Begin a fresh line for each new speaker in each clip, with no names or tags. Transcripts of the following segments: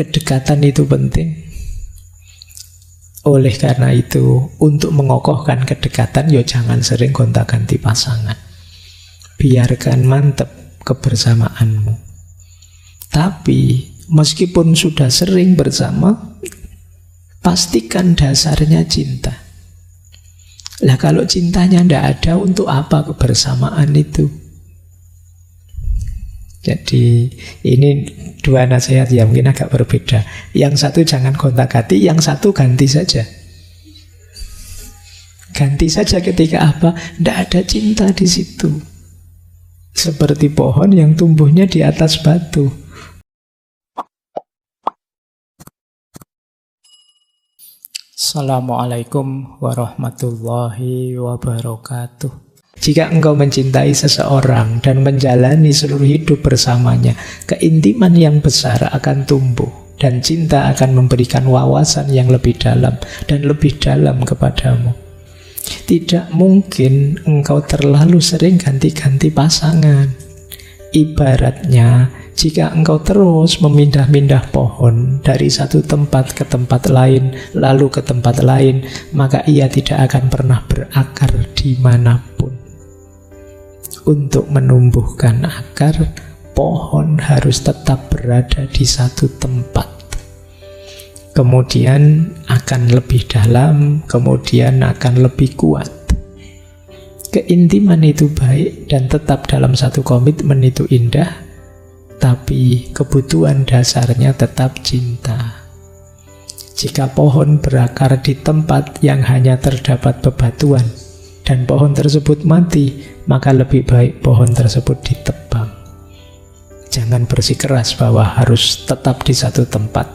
Kedekatan itu penting. Oleh karena itu, untuk mengokohkan kedekatan, ya jangan sering gonta-ganti pasangan. Biarkan mantep kebersamaanmu. Tapi, meskipun sudah sering bersama, pastikan dasarnya cinta. Lah kalau cintanya tidak ada, untuk apa kebersamaan itu? Jadi ini dua nasihat yang mungkin agak berbeda. Yang satu jangan kontak-ganti, yang satu ganti saja. Ganti saja ketika apa? Tidak ada cinta di situ. Seperti pohon yang tumbuhnya di atas batu. Assalamualaikum warahmatullahi wabarakatuh. Jika engkau mencintai seseorang dan menjalani seluruh hidup bersamanya, keintiman yang besar akan tumbuh dan cinta akan memberikan wawasan yang lebih dalam dan lebih dalam kepadamu. Tidak mungkin engkau terlalu sering ganti-ganti pasangan. Ibaratnya, jika engkau terus memindah-mindah pohon dari satu tempat ke tempat lain, lalu ke tempat lain, maka ia tidak akan pernah berakar di mana pun. Untuk menumbuhkan akar, pohon harus tetap berada di satu tempat. Kemudian akan lebih dalam, kemudian akan lebih kuat. Keintiman itu baik dan tetap dalam satu komitmen itu indah, tapi kebutuhan dasarnya tetap cinta. Jika pohon berakar di tempat yang hanya terdapat bebatuan, dan pohon tersebut mati, maka lebih baik pohon tersebut ditebang. Jangan bersikeras bahwa harus tetap di satu tempat.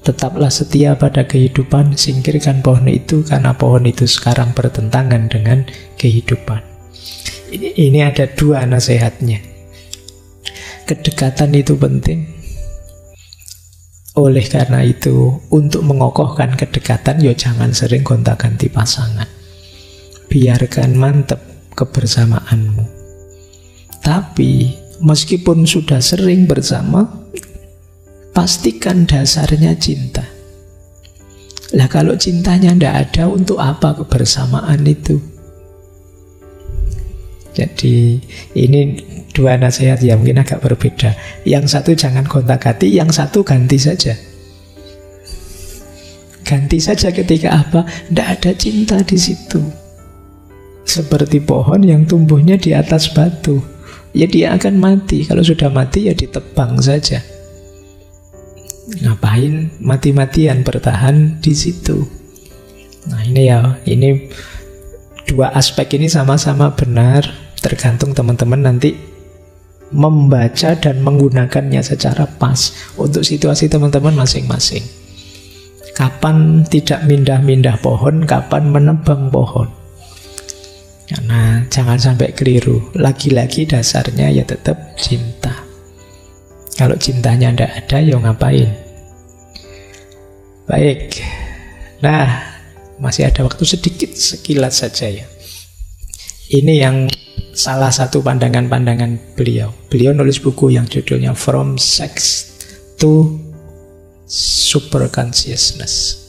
Tetaplah setia pada kehidupan, singkirkan pohon itu karena pohon itu sekarang bertentangan dengan kehidupan. Ini, ada dua nasihatnya. Kedekatan itu penting. Oleh karena itu, untuk mengokohkan kedekatan, ya jangan sering gonta-ganti pasangan biarkan mantep kebersamaanmu. Tapi meskipun sudah sering bersama, pastikan dasarnya cinta. Lah kalau cintanya tidak ada, untuk apa kebersamaan itu? Jadi ini dua nasihat yang mungkin agak berbeda. Yang satu jangan kontak-ganti, yang satu ganti saja. Ganti saja ketika apa? Tidak ada cinta di situ seperti pohon yang tumbuhnya di atas batu. Ya dia akan mati. Kalau sudah mati ya ditebang saja. Ngapain mati-matian bertahan di situ? Nah ini ya, ini dua aspek ini sama-sama benar. Tergantung teman-teman nanti membaca dan menggunakannya secara pas untuk situasi teman-teman masing-masing. Kapan tidak mindah-mindah pohon, kapan menebang pohon. Karena jangan sampai keliru. Lagi-lagi dasarnya ya tetap cinta. Kalau cintanya tidak ada, ya ngapain? Baik. Nah, masih ada waktu sedikit sekilas saja ya. Ini yang salah satu pandangan-pandangan beliau. Beliau nulis buku yang judulnya From Sex to Super Consciousness.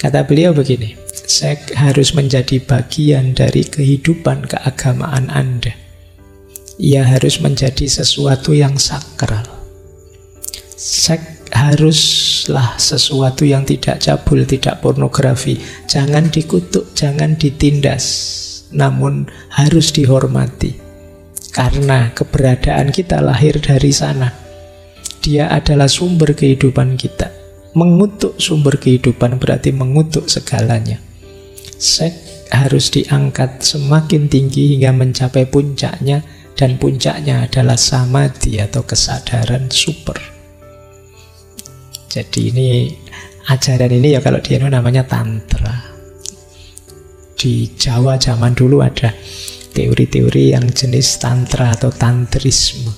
Kata beliau begini, seks harus menjadi bagian dari kehidupan keagamaan Anda. Ia harus menjadi sesuatu yang sakral. Seks haruslah sesuatu yang tidak cabul, tidak pornografi. Jangan dikutuk, jangan ditindas, namun harus dihormati. Karena keberadaan kita lahir dari sana. Dia adalah sumber kehidupan kita. Mengutuk sumber kehidupan berarti mengutuk segalanya. Seks harus diangkat semakin tinggi hingga mencapai puncaknya dan puncaknya adalah samadhi atau kesadaran super. Jadi ini ajaran ini ya kalau di Indo namanya tantra. Di Jawa zaman dulu ada teori-teori yang jenis tantra atau tantrisme.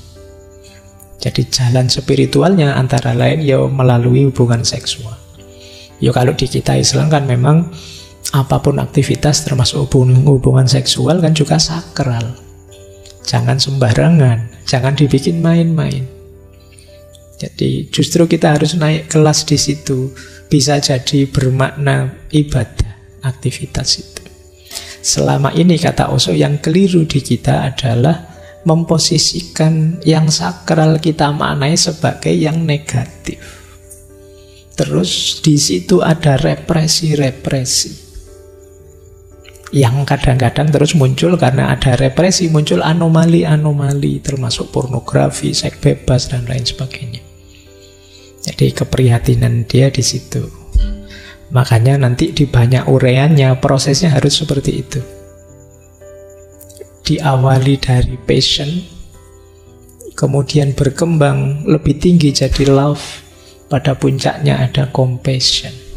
Jadi jalan spiritualnya antara lain ya melalui hubungan seksual. Ya kalau di kita Islam kan memang apa pun aktivitas termasuk hubungan, hubungan seksual kan juga sakral. Jangan sembarangan, jangan dibikin main-main. Jadi justru kita harus naik kelas di situ. Bisa jadi bermakna ibadah, aktivitas itu. Selama ini kata Oso yang keliru di kita adalah memposisikan yang sakral kita maknai sebagai yang negatif. Terus di situ ada represi-represi yang kadang-kadang terus muncul karena ada represi, muncul anomali-anomali termasuk pornografi, seks bebas dan lain sebagainya. Jadi keprihatinan dia di situ. Makanya nanti di banyak ureannya prosesnya harus seperti itu. Diawali dari passion, kemudian berkembang lebih tinggi jadi love, pada puncaknya ada compassion.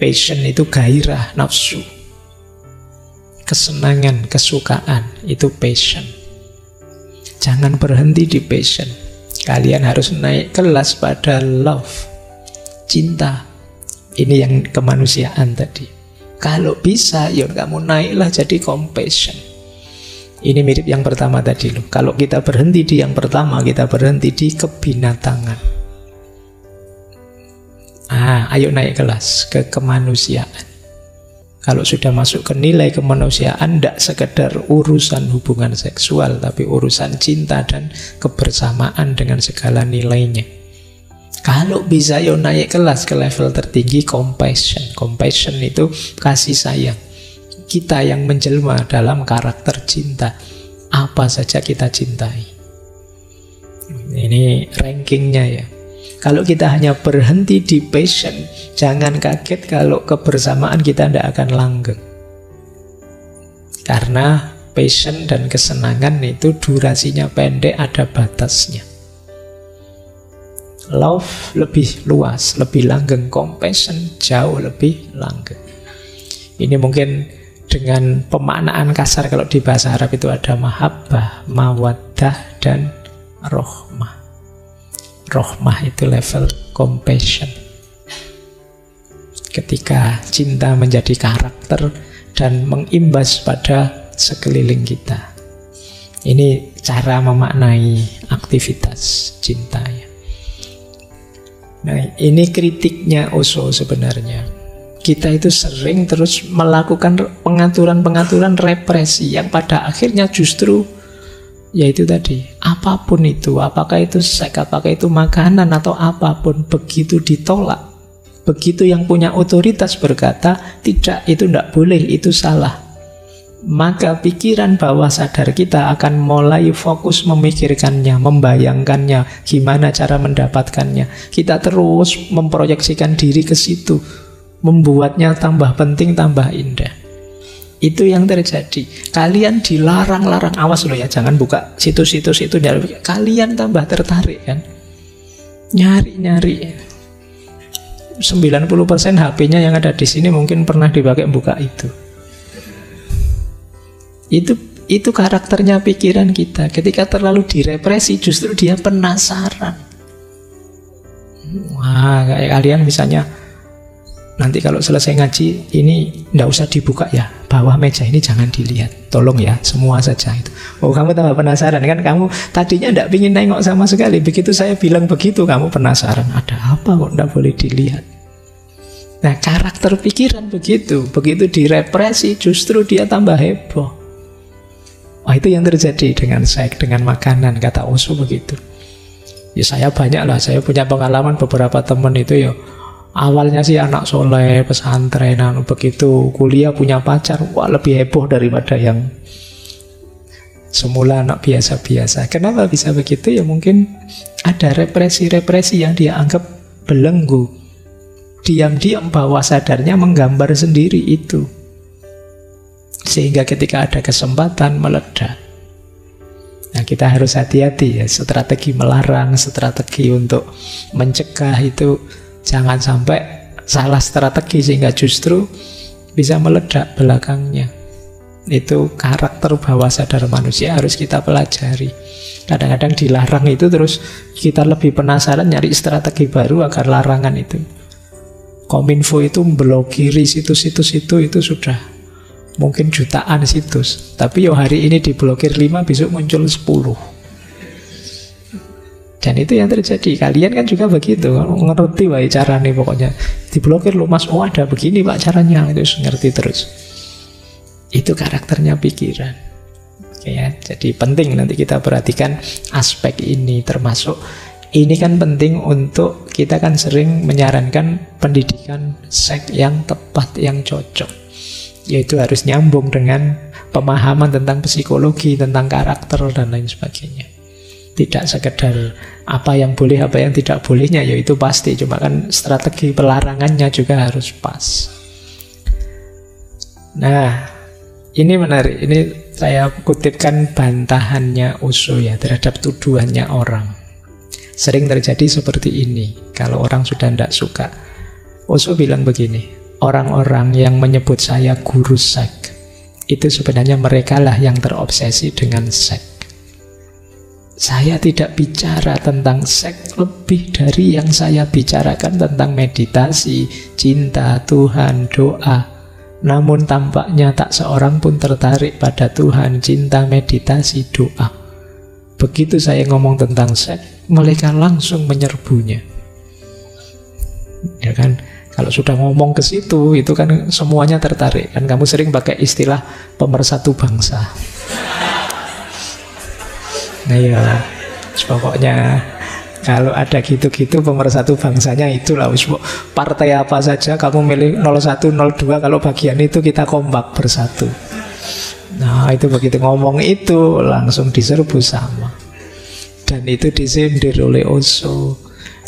Passion itu gairah, nafsu. Kesenangan, kesukaan, itu passion. Jangan berhenti di passion Kalian harus naik kelas pada love, cinta. Ini yang kemanusiaan tadi. Kalau bisa, ya kamu naiklah jadi compassion. Ini mirip yang pertama tadi loh. Kalau kita berhenti di yang pertama, kita berhenti di kebinatangan. Ah, ayo naik kelas ke kemanusiaan. Kalau sudah masuk ke nilai kemanusiaan, tidak sekedar urusan hubungan seksual, tapi urusan cinta dan kebersamaan dengan segala nilainya. Kalau bisa yo naik kelas ke level tertinggi compassion. Compassion itu kasih sayang. Kita yang menjelma dalam karakter cinta. Apa saja kita cintai. Ini rankingnya ya. Kalau kita hanya berhenti di passion, jangan kaget kalau kebersamaan kita tidak akan langgeng. Karena passion dan kesenangan itu durasinya pendek, ada batasnya. Love lebih luas, lebih langgeng. Compassion jauh lebih langgeng. Ini mungkin dengan pemaknaan kasar kalau di bahasa Arab itu ada mahabbah, mawaddah, dan rohmah. Rohmah itu level compassion. Ketika cinta menjadi karakter dan mengimbas pada sekeliling kita. Ini cara memaknai aktivitas cinta ya. Nah, ini kritiknya Oso sebenarnya. Kita itu sering terus melakukan pengaturan-pengaturan represi yang pada akhirnya justru yaitu tadi apa pun itu apakah itu seks apakah itu makanan atau apa pun begitu ditolak begitu yang punya otoritas berkata tidak itu tidak boleh itu salah maka pikiran bawah sadar kita akan mulai fokus memikirkannya, membayangkannya, gimana cara mendapatkannya. Kita terus memproyeksikan diri ke situ, membuatnya tambah penting, tambah indah. Itu yang terjadi. Kalian dilarang-larang awas loh ya, jangan buka situs-situs itu. Kalian tambah tertarik kan. Nyari-nyari. 90% HP-nya yang ada di sini mungkin pernah dipakai buka itu. Itu itu karakternya pikiran kita. Ketika terlalu direpresi justru dia penasaran. Wah, kayak kalian misalnya nanti kalau selesai ngaji ini ndak usah dibuka ya. Bawah meja ini jangan dilihat. Tolong ya semua saja itu. Oh kamu tambah penasaran kan? Kamu tadinya ndak pingin nengok sama sekali. Begitu saya bilang begitu kamu penasaran. Ada apa kok ndak boleh dilihat? Nah karakter pikiran begitu. Begitu direpresi justru dia tambah heboh. Oh itu yang terjadi dengan seks dengan makanan kata Oso begitu. Ya saya banyak lah saya punya pengalaman beberapa teman itu ya Awalnya sih anak soleh, pesantren, begitu kuliah punya pacar, wah lebih heboh daripada yang semula anak biasa-biasa. Kenapa bisa begitu? Ya mungkin ada represi-represi yang dia anggap belenggu. Diam-diam bawah sadarnya menggambar sendiri itu. Sehingga ketika ada kesempatan meledak. Nah kita harus hati-hati ya, strategi melarang, strategi untuk mencegah itu Jangan sampai salah strategi sehingga justru bisa meledak belakangnya. Itu karakter bawah sadar manusia harus kita pelajari. Kadang-kadang dilarang itu terus kita lebih penasaran nyari strategi baru agar larangan itu. Kominfo itu memblokiri situs-situs itu itu sudah mungkin jutaan situs. Tapi yo hari ini diblokir 5 besok muncul 10. Dan itu yang terjadi. Kalian kan juga begitu. Ngerti wae nih pokoknya. Diblokir lu Mas, oh ada begini Pak caranya. Itu ngerti terus. Itu karakternya pikiran. Ya, jadi penting nanti kita perhatikan aspek ini termasuk ini kan penting untuk kita kan sering menyarankan pendidikan seks yang tepat, yang cocok. Yaitu harus nyambung dengan pemahaman tentang psikologi, tentang karakter dan lain sebagainya tidak sekedar apa yang boleh apa yang tidak bolehnya ya itu pasti. Cuma kan strategi pelarangannya juga harus pas. Nah ini menarik. Ini saya kutipkan bantahannya Uso ya terhadap tuduhannya orang. Sering terjadi seperti ini kalau orang sudah tidak suka. Uso bilang begini orang-orang yang menyebut saya guru seks itu sebenarnya mereka lah yang terobsesi dengan seks saya tidak bicara tentang seks lebih dari yang saya bicarakan tentang meditasi, cinta, Tuhan, doa. Namun tampaknya tak seorang pun tertarik pada Tuhan, cinta, meditasi, doa. Begitu saya ngomong tentang seks, mereka langsung menyerbunya. Ya kan? Kalau sudah ngomong ke situ, itu kan semuanya tertarik. Kan kamu sering pakai istilah pemersatu bangsa. Nah ya, pokoknya kalau ada gitu-gitu pemersatu bangsanya itulah partai apa saja kamu milih 01 02 kalau bagian itu kita kompak bersatu. Nah, itu begitu ngomong itu langsung diserbu sama. Dan itu disindir oleh Oso.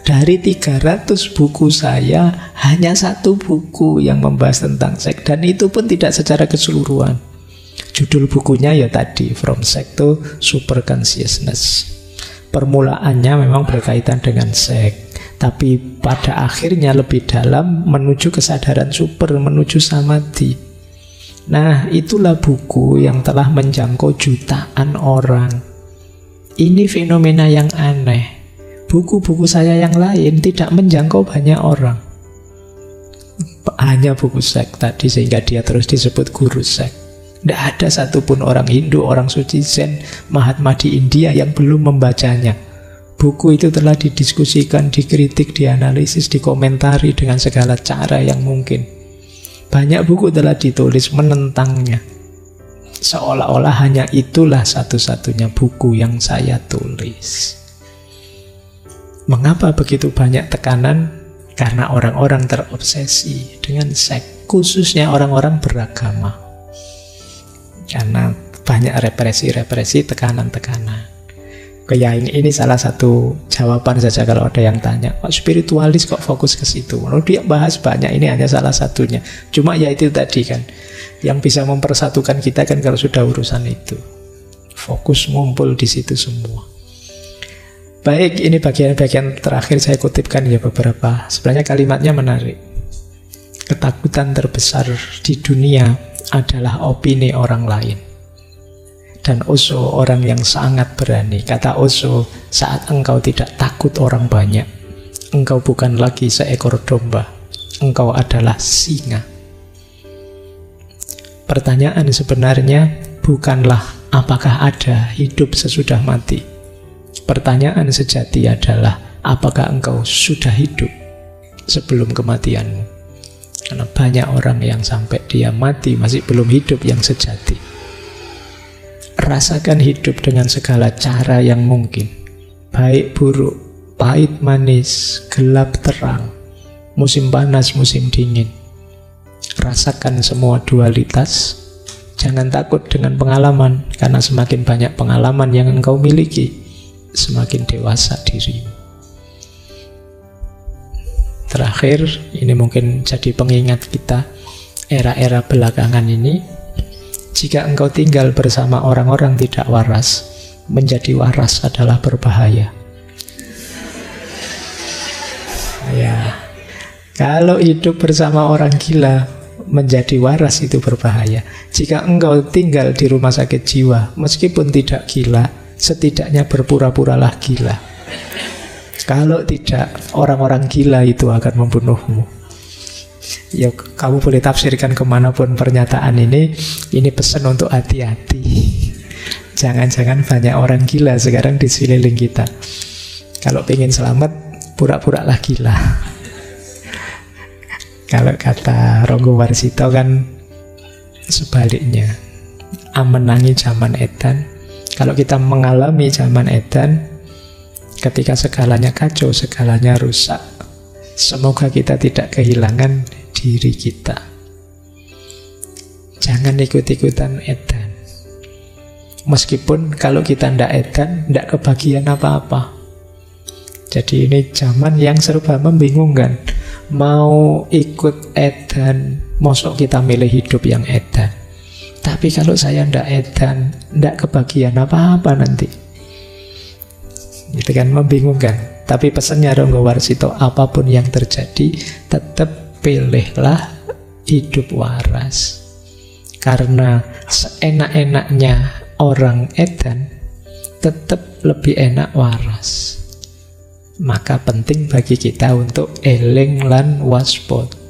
Dari 300 buku saya hanya satu buku yang membahas tentang seks dan itu pun tidak secara keseluruhan. Judul bukunya ya tadi From Sex to Super Consciousness. Permulaannya memang berkaitan dengan seks, tapi pada akhirnya lebih dalam menuju kesadaran super, menuju samadhi. Nah, itulah buku yang telah menjangkau jutaan orang. Ini fenomena yang aneh. Buku-buku saya yang lain tidak menjangkau banyak orang. Hanya buku seks tadi sehingga dia terus disebut guru seks. Tidak ada satupun orang Hindu, orang suci Zen, Mahatma di India yang belum membacanya. Buku itu telah didiskusikan, dikritik, dianalisis, dikomentari dengan segala cara yang mungkin. Banyak buku telah ditulis menentangnya. Seolah-olah hanya itulah satu-satunya buku yang saya tulis. Mengapa begitu banyak tekanan? Karena orang-orang terobsesi dengan seks, khususnya orang-orang beragama. Karena banyak represi-represi, tekanan-tekanan. Kayak ini, ini salah satu jawaban saja kalau ada yang tanya, kok spiritualis kok fokus ke situ? Lalu dia bahas banyak, ini hanya salah satunya. Cuma ya itu tadi kan, yang bisa mempersatukan kita kan kalau sudah urusan itu. Fokus ngumpul di situ semua. Baik, ini bagian-bagian terakhir saya kutipkan ya beberapa. Sebenarnya kalimatnya menarik. Ketakutan terbesar di dunia adalah opini orang lain. Dan Oso orang yang sangat berani. Kata Oso, saat engkau tidak takut orang banyak, engkau bukan lagi seekor domba, engkau adalah singa. Pertanyaan sebenarnya bukanlah apakah ada hidup sesudah mati. Pertanyaan sejati adalah apakah engkau sudah hidup sebelum kematianmu. Karena banyak orang yang sampai dia mati masih belum hidup yang sejati. Rasakan hidup dengan segala cara yang mungkin. Baik buruk, pahit manis, gelap terang, musim panas, musim dingin. Rasakan semua dualitas. Jangan takut dengan pengalaman, karena semakin banyak pengalaman yang engkau miliki, semakin dewasa dirimu. Terakhir, ini mungkin jadi pengingat kita era-era belakangan ini. Jika engkau tinggal bersama orang-orang tidak waras, menjadi waras adalah berbahaya. Ya, kalau hidup bersama orang gila, menjadi waras itu berbahaya. Jika engkau tinggal di rumah sakit jiwa, meskipun tidak gila, setidaknya berpura-puralah gila. Kalau tidak, orang-orang gila itu akan membunuhmu. Ya, kamu boleh tafsirkan ke mana pun pernyataan ini. Ini pesan untuk hati-hati. Jangan-jangan banyak orang gila sekarang di sekeliling kita. Kalau pengen selamat, pura-pura lah. Kalau kata Ronggo Warsito kan sebaliknya. Amenangi zaman edan. Kalau kita mengalami zaman edan, ketika segalanya kacau, segalanya rusak, semoga kita tidak kehilangan diri kita. Jangan ikut-ikutan edan. Meskipun kalau kita ndak edan, ndak kebagian apa-apa. Jadi ini zaman yang serba membingungkan. Mau ikut edan, mosok kita milih hidup yang edan. Tapi kalau saya ndak edan, ndak kebagian apa-apa nanti. Itu kan membingungkan. Tapi pesannya Ronggo Warsito, apa pun yang terjadi, tetap pilihlah hidup waras. Karena seenak-enaknya orang edan, tetap lebih enak waras maka penting bagi kita untuk eling lan waspada